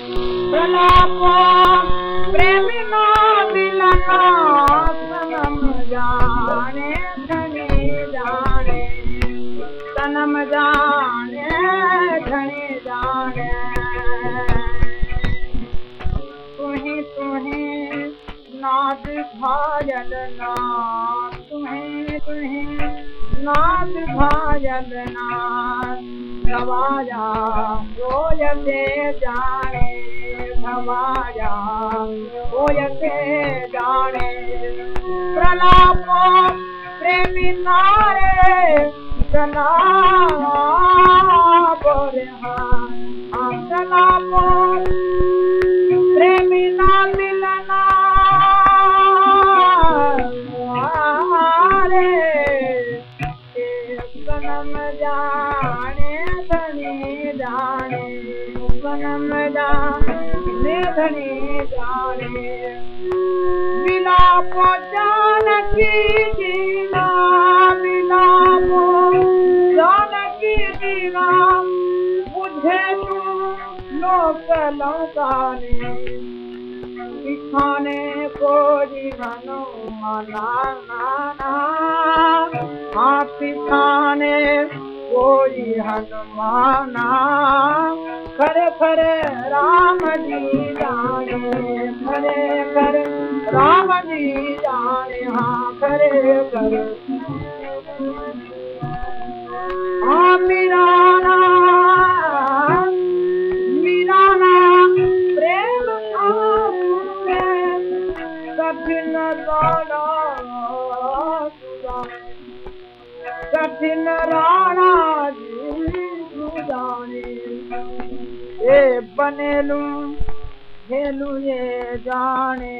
प्रलापो प्रेमी ना मिलना जाने जाने सनम तुही नाद भाजल ना नाद भाजल रोज दे जाने रे हाँ। प्रलापो प्रेमी ना सनम जाने सनमदा निधने जाने। विलाप जानकी जीना विलाप जानकी जीना, बुझे तू लोक लौकाने दिखाने को जीवन मनाना हाँ सिखाने कोई हनुमाना। खरे खरे राम जी जी जाने हाँ खरे हाँ प्रेम आपने कठिन राणा कठिन राणा ए बनेलू हेलू ये जाने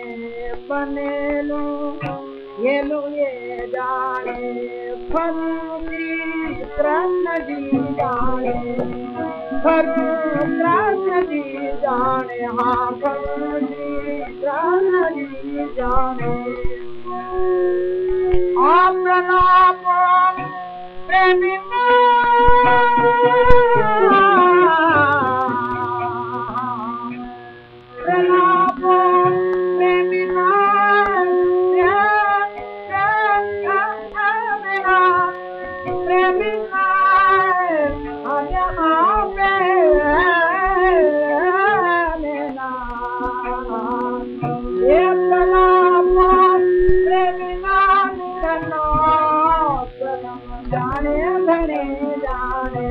बनेलू हेलू ये जाने हाँ आप प्रेमी प्रणाम जाने